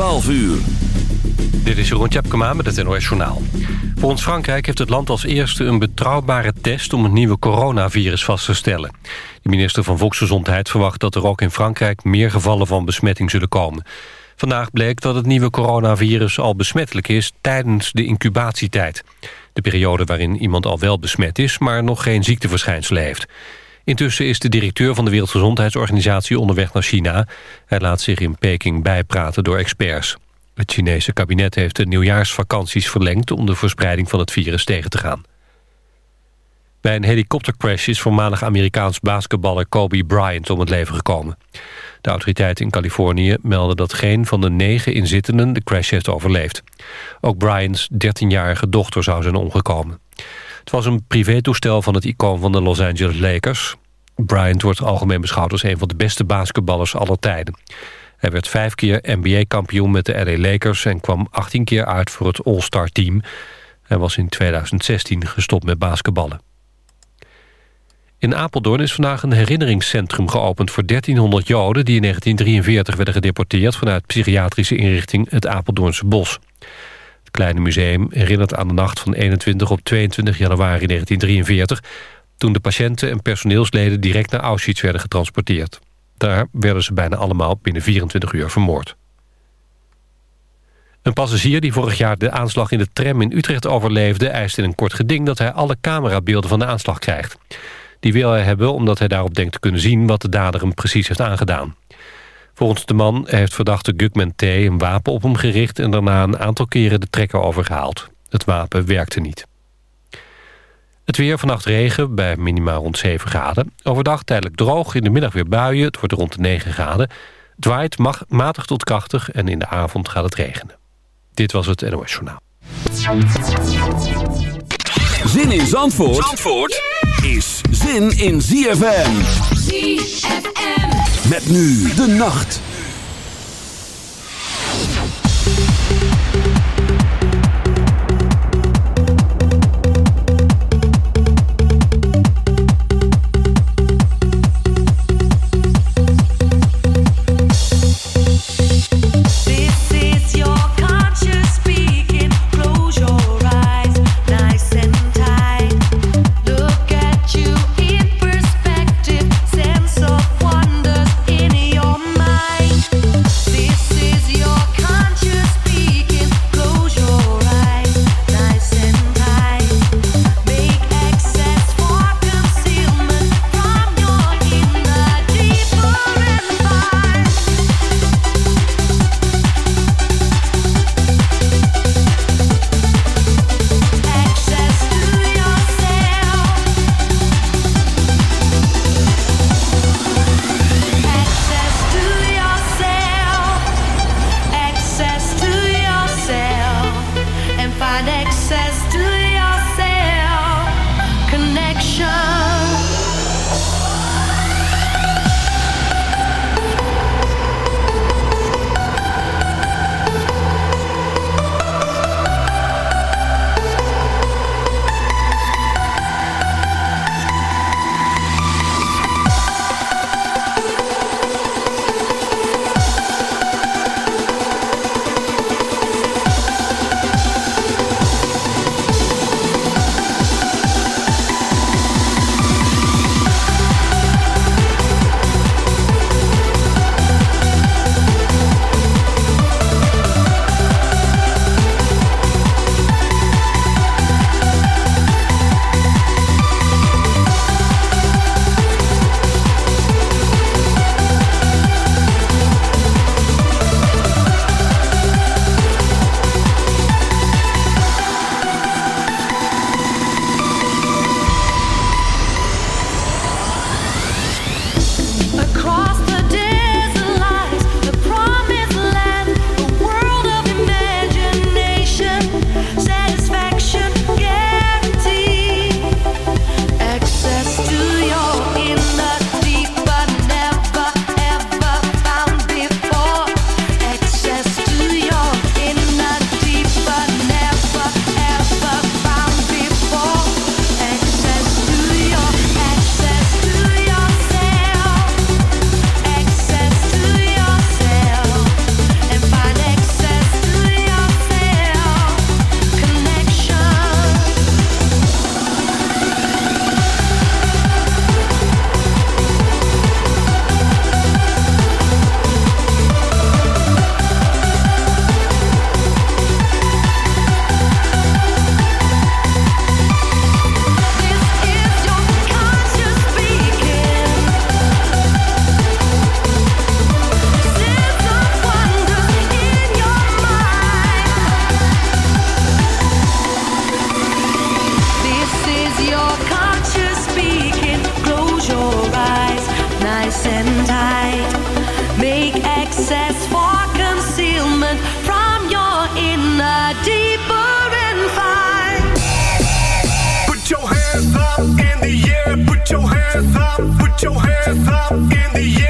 12 uur. Dit is Jeroen Tjepkema met het NOS Journaal. Volgens Frankrijk heeft het land als eerste een betrouwbare test... om het nieuwe coronavirus vast te stellen. De minister van Volksgezondheid verwacht dat er ook in Frankrijk... meer gevallen van besmetting zullen komen. Vandaag bleek dat het nieuwe coronavirus al besmettelijk is... tijdens de incubatietijd. De periode waarin iemand al wel besmet is... maar nog geen ziekteverschijnselen heeft. Intussen is de directeur van de Wereldgezondheidsorganisatie onderweg naar China. Hij laat zich in Peking bijpraten door experts. Het Chinese kabinet heeft de nieuwjaarsvakanties verlengd... om de verspreiding van het virus tegen te gaan. Bij een helikoptercrash is voormalig Amerikaans basketballer Kobe Bryant om het leven gekomen. De autoriteiten in Californië melden dat geen van de negen inzittenden de crash heeft overleefd. Ook Bryants 13-jarige dochter zou zijn omgekomen. Het was een privétoestel van het icoon van de Los Angeles Lakers. Bryant wordt algemeen beschouwd als een van de beste basketballers aller tijden. Hij werd vijf keer NBA-kampioen met de LA Lakers... en kwam 18 keer uit voor het All-Star team. Hij was in 2016 gestopt met basketballen. In Apeldoorn is vandaag een herinneringscentrum geopend voor 1300 Joden... die in 1943 werden gedeporteerd vanuit psychiatrische inrichting het Apeldoornse Bos. Het kleine museum herinnert aan de nacht van 21 op 22 januari 1943... toen de patiënten en personeelsleden direct naar Auschwitz werden getransporteerd. Daar werden ze bijna allemaal binnen 24 uur vermoord. Een passagier die vorig jaar de aanslag in de tram in Utrecht overleefde... eist in een kort geding dat hij alle camerabeelden van de aanslag krijgt. Die wil hij hebben omdat hij daarop denkt te kunnen zien... wat de dader hem precies heeft aangedaan. Volgens de man heeft verdachte Gugman T. een wapen op hem gericht... en daarna een aantal keren de trekker overgehaald. Het wapen werkte niet. Het weer vannacht regen bij minimaal rond 7 graden. Overdag tijdelijk droog, in de middag weer buien. Het wordt rond de 9 graden. Het waait matig tot krachtig en in de avond gaat het regenen. Dit was het NOS Journaal. Zin in Zandvoort, Zandvoort is zin in ZFM. ZFM. Met nu de nacht. Put your hands up in the air.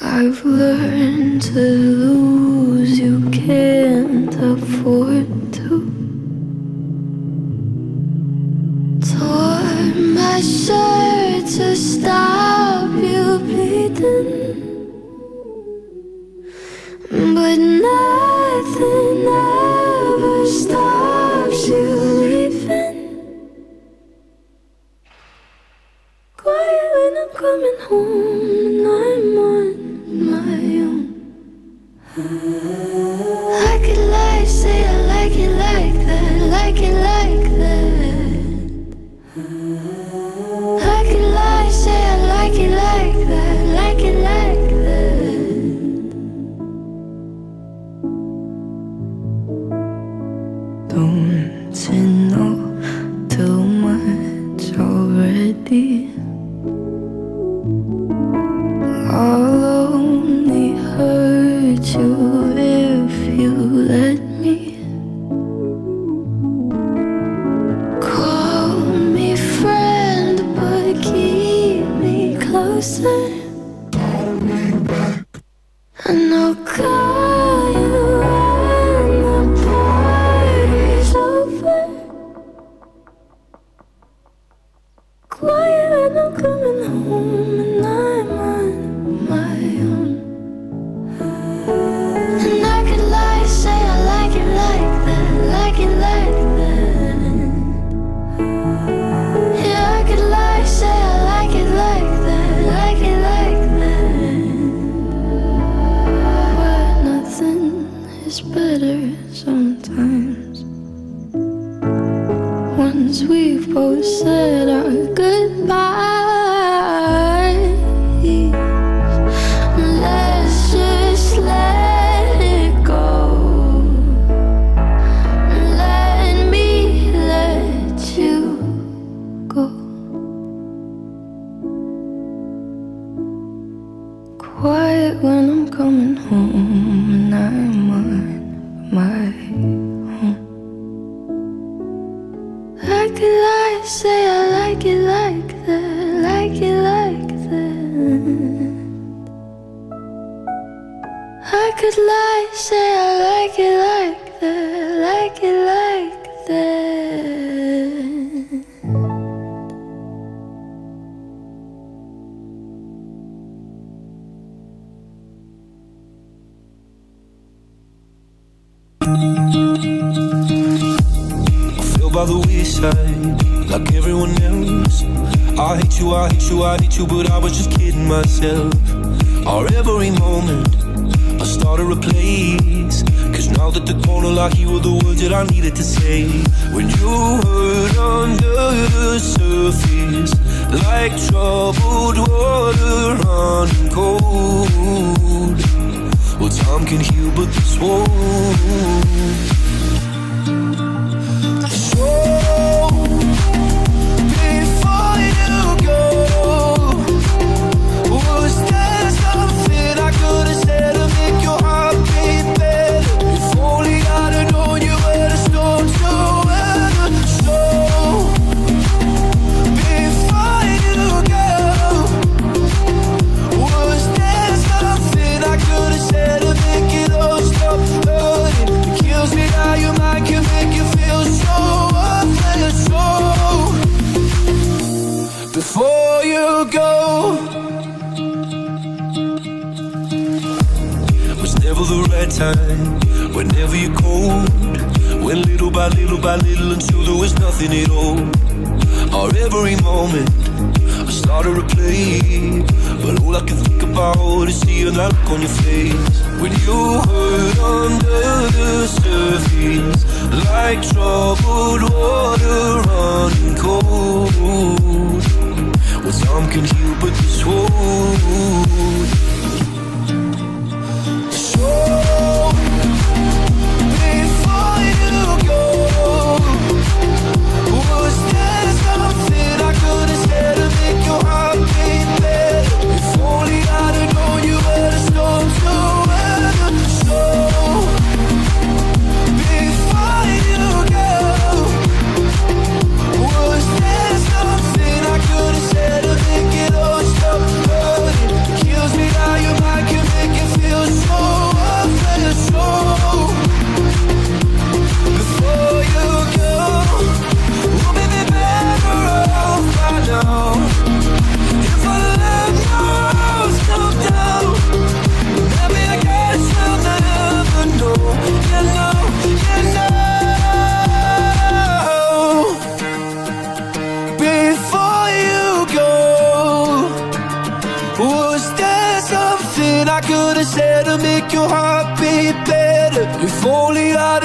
I've learned to lose, you can't afford to. Tore my shirt to we've both said our goodbyes.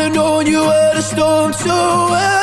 known you were the storm so well.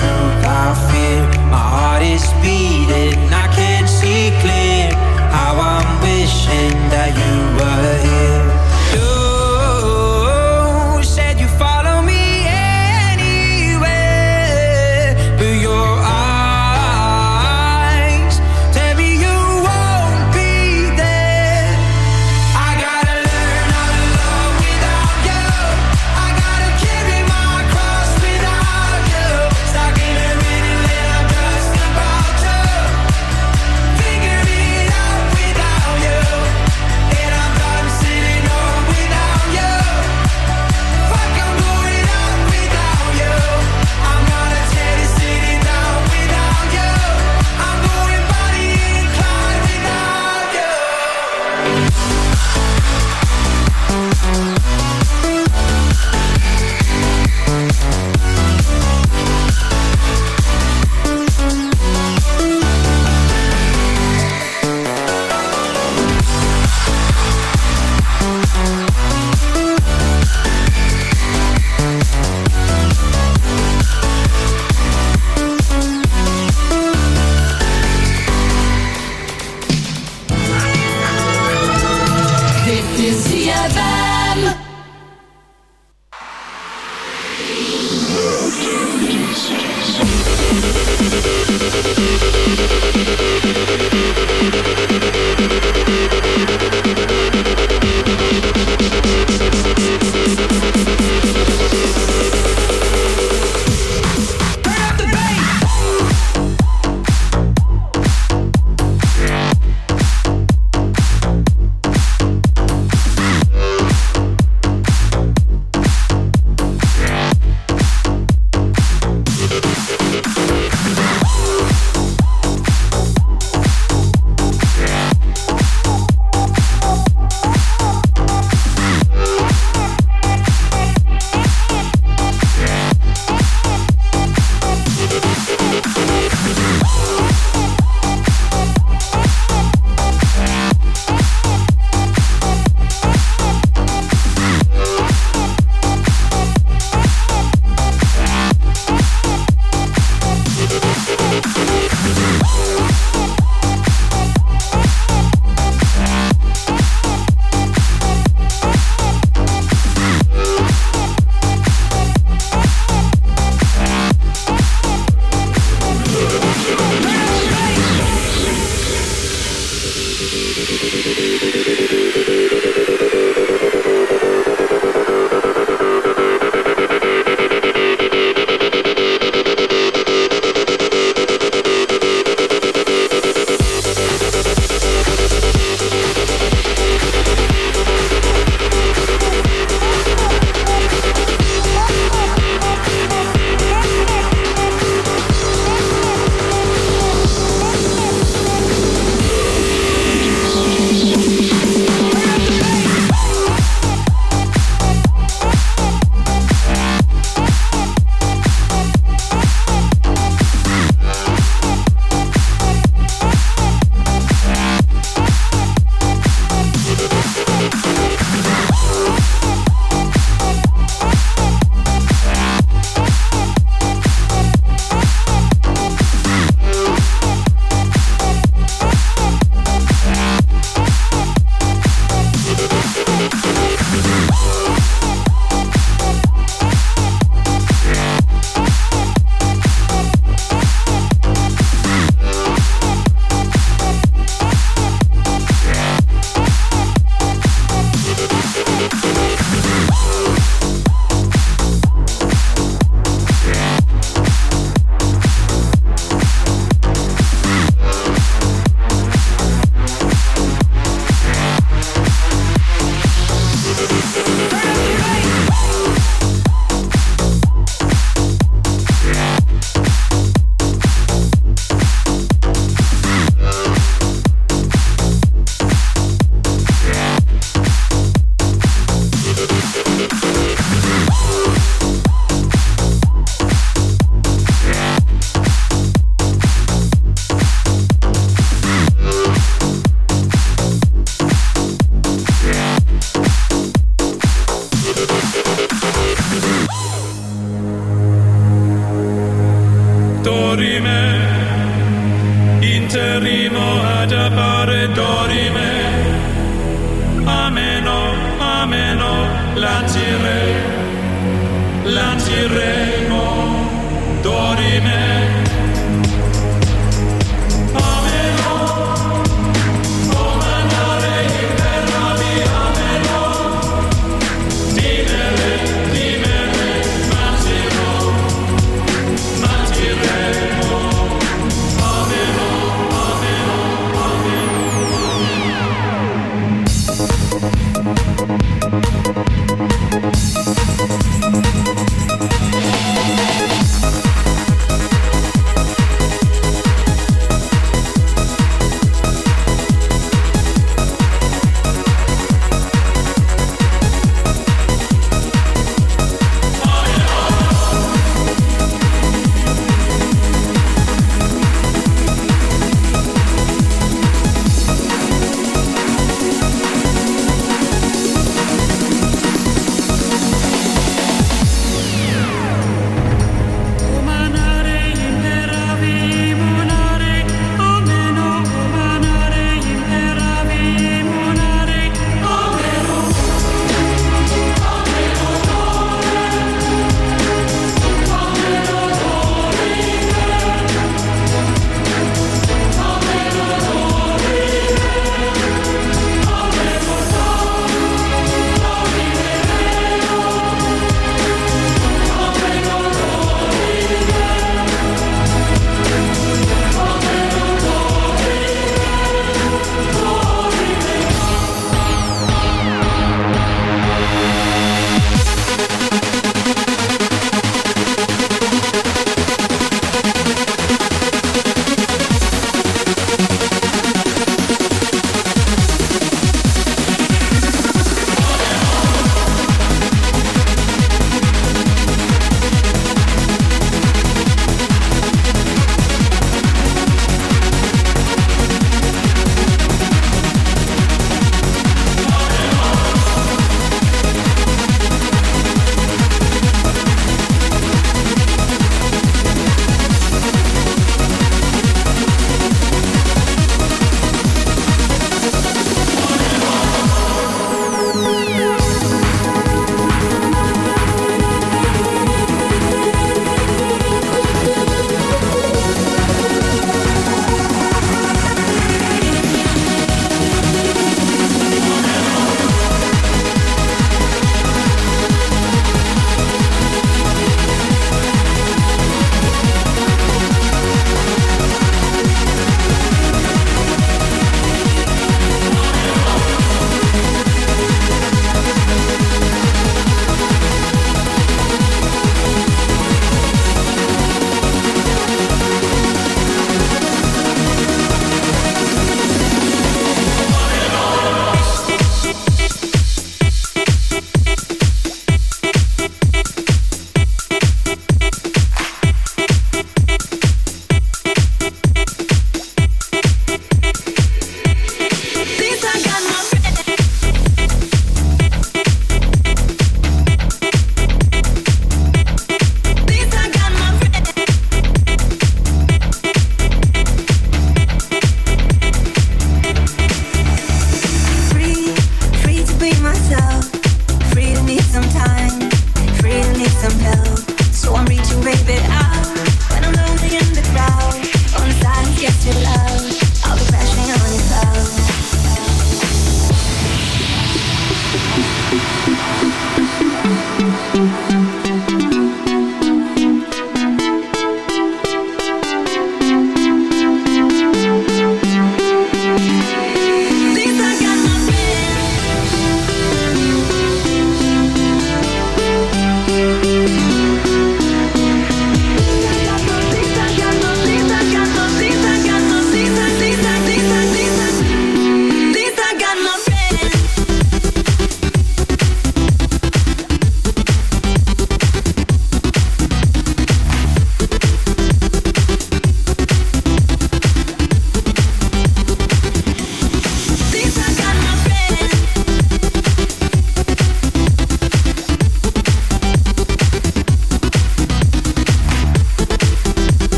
truth I fear. My heart is beating.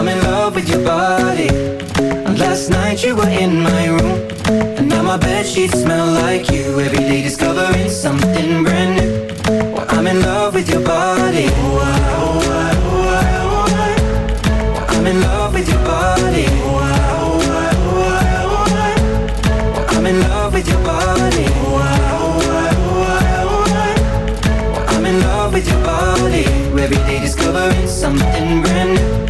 I'm in love with your body. And last night you were in my room. And now my sheets smell like you. Every day discovering something brand new. Well, I'm in love with your body. Oh, oh, oh, oh, in love with your body. Oh, I'm in love with your body. I'm in love with your body. Every day discovering something brand new.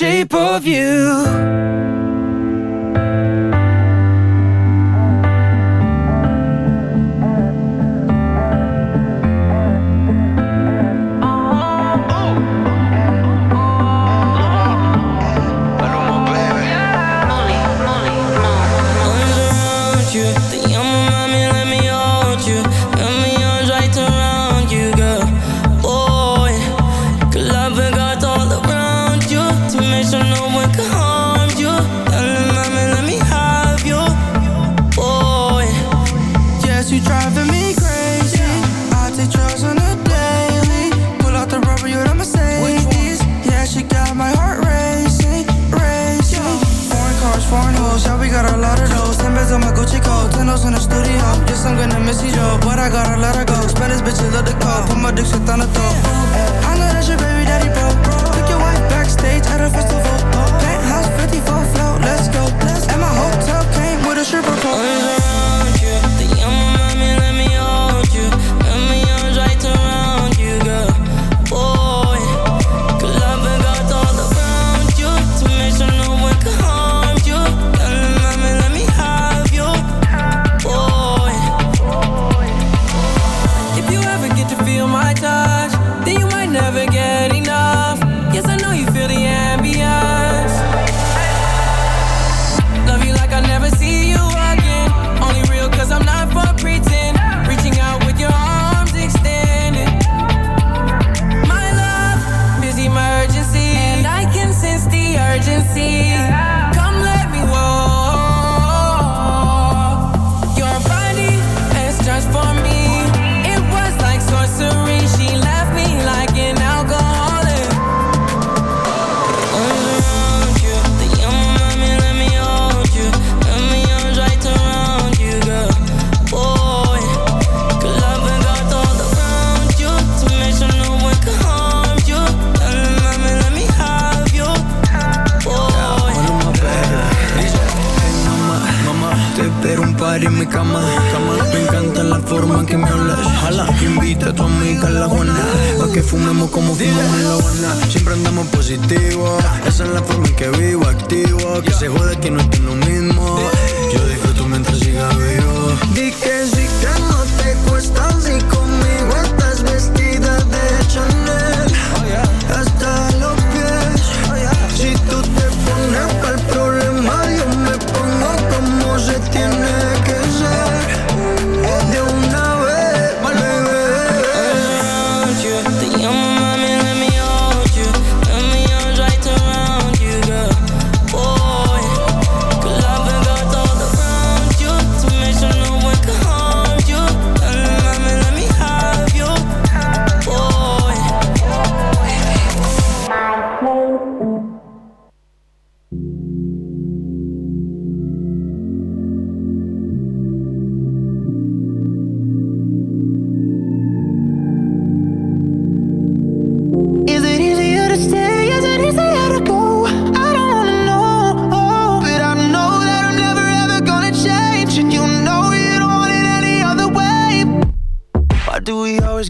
Shape of you. Love the call, put my dick shit on the throat. I know that's baby daddy, bro. Took your wife backstage at a festival.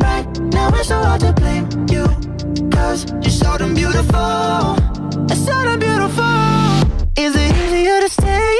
Right Now it's so hard to blame you. Cause you're so damn beautiful. It's so damn beautiful. Is it easier to stay?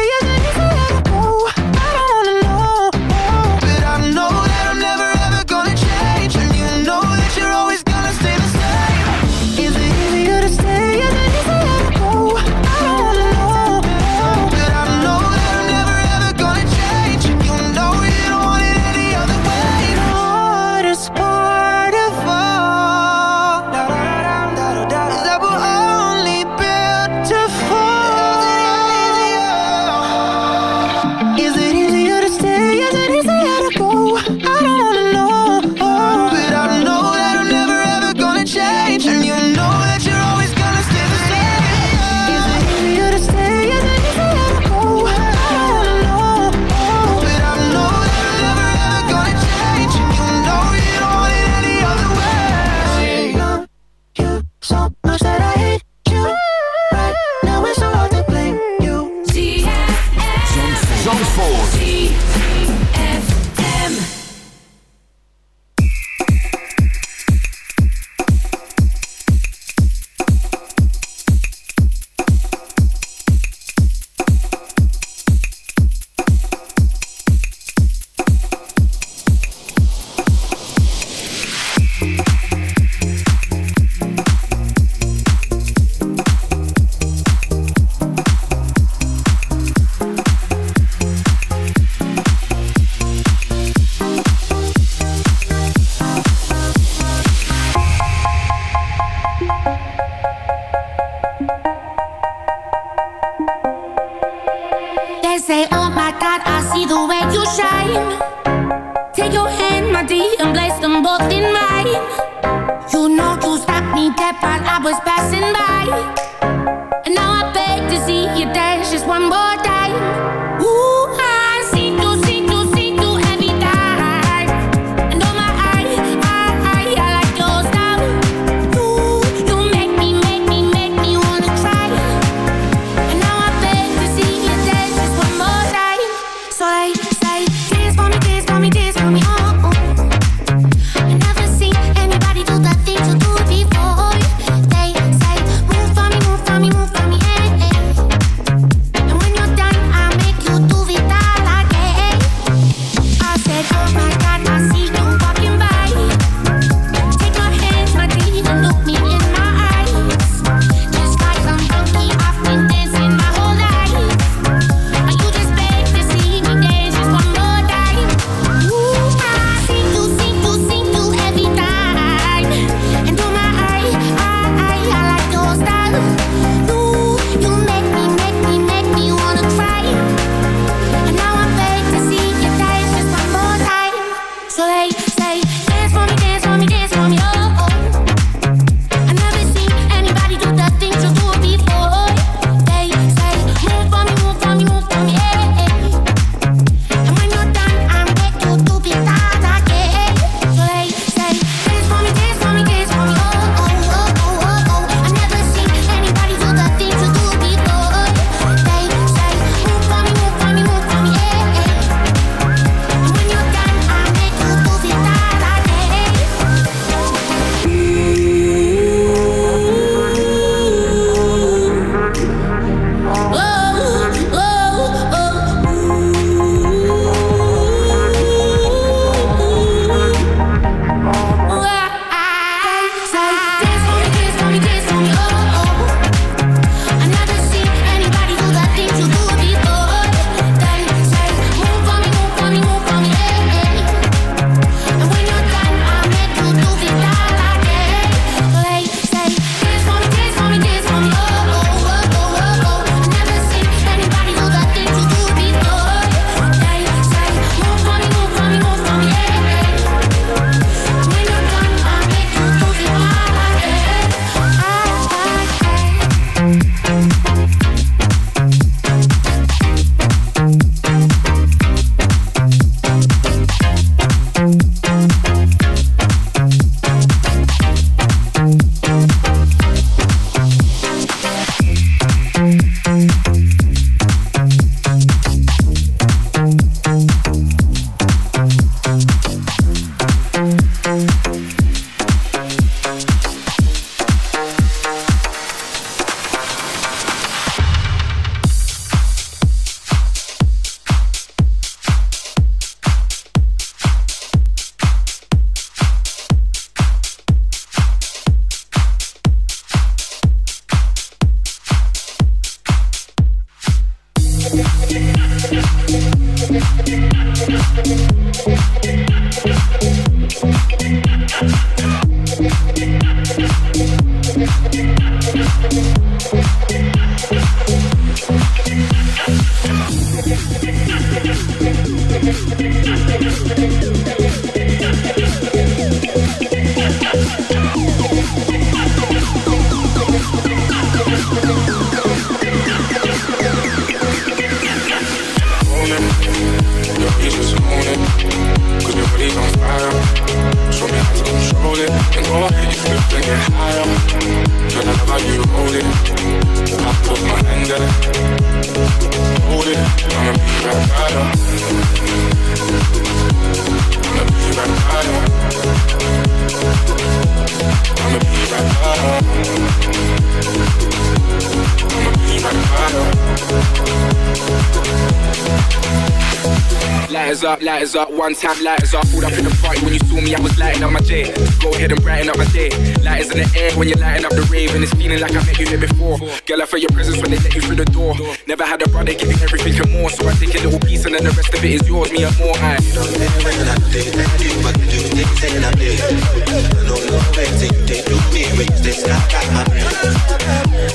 Lighters up, lighters up, one time lighters up. Pulled up in the party when you saw me, I was lighting up my day. Go ahead and brighten up my day. Light is in the air when you're lighting up the rave, and it's feeling like I met you here before. Girl, I felt your presence when they let you through the door. Never had a brother give you everything and more, so I take a little piece and then the rest of it is yours, me and more. I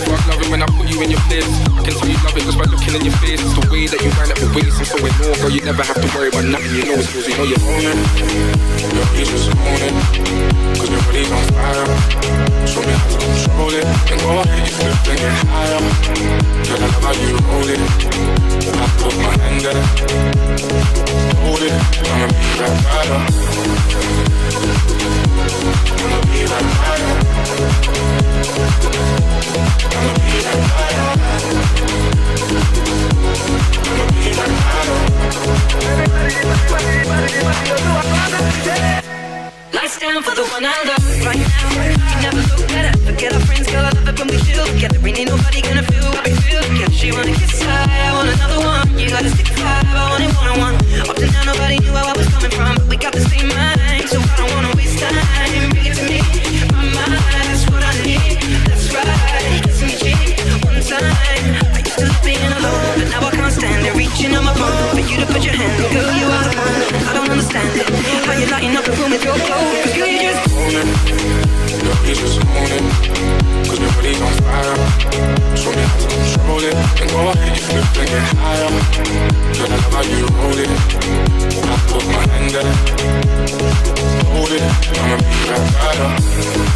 Fuck loving when I put you in your place. I can tell you love it just by looking in your face. It's the way that you wind up your waist, and so in more, girl, you never have to worry about nothing. You know it's yours, you know you're own it. Peace just own it. Cause your on fire. Show me how to control it. And go ahead, you and get higher. I how you it. I put my hand. Hold it. Be you. I'ma be right you. You. Lights down for the one I love right now. We never look better. Forget our friends. I love it when we chill together. Ain't ain't nobody gonna feel what we feel together. She wanna kiss high, I want another one. You gotta stick five, I want it one on one. Up to now, nobody knew where I was coming from, but we got the same mind, so I don't wanna waste time. Bring it to me, my mind, that's what I need. That's right, one time. I used to love being alone, but now I can't stand it. Reaching on my phone for you to put your hand. in. Girl, you are the one. I don't understand it. How you lighting up the room with your? 'Cause girl, you just own it. Your peace just own it. Cause your body's on fire. Show me how to control it. And ahead, you flip and get higher. I love how you hold it. I put my hand there. Hold it. I'ma be right by you.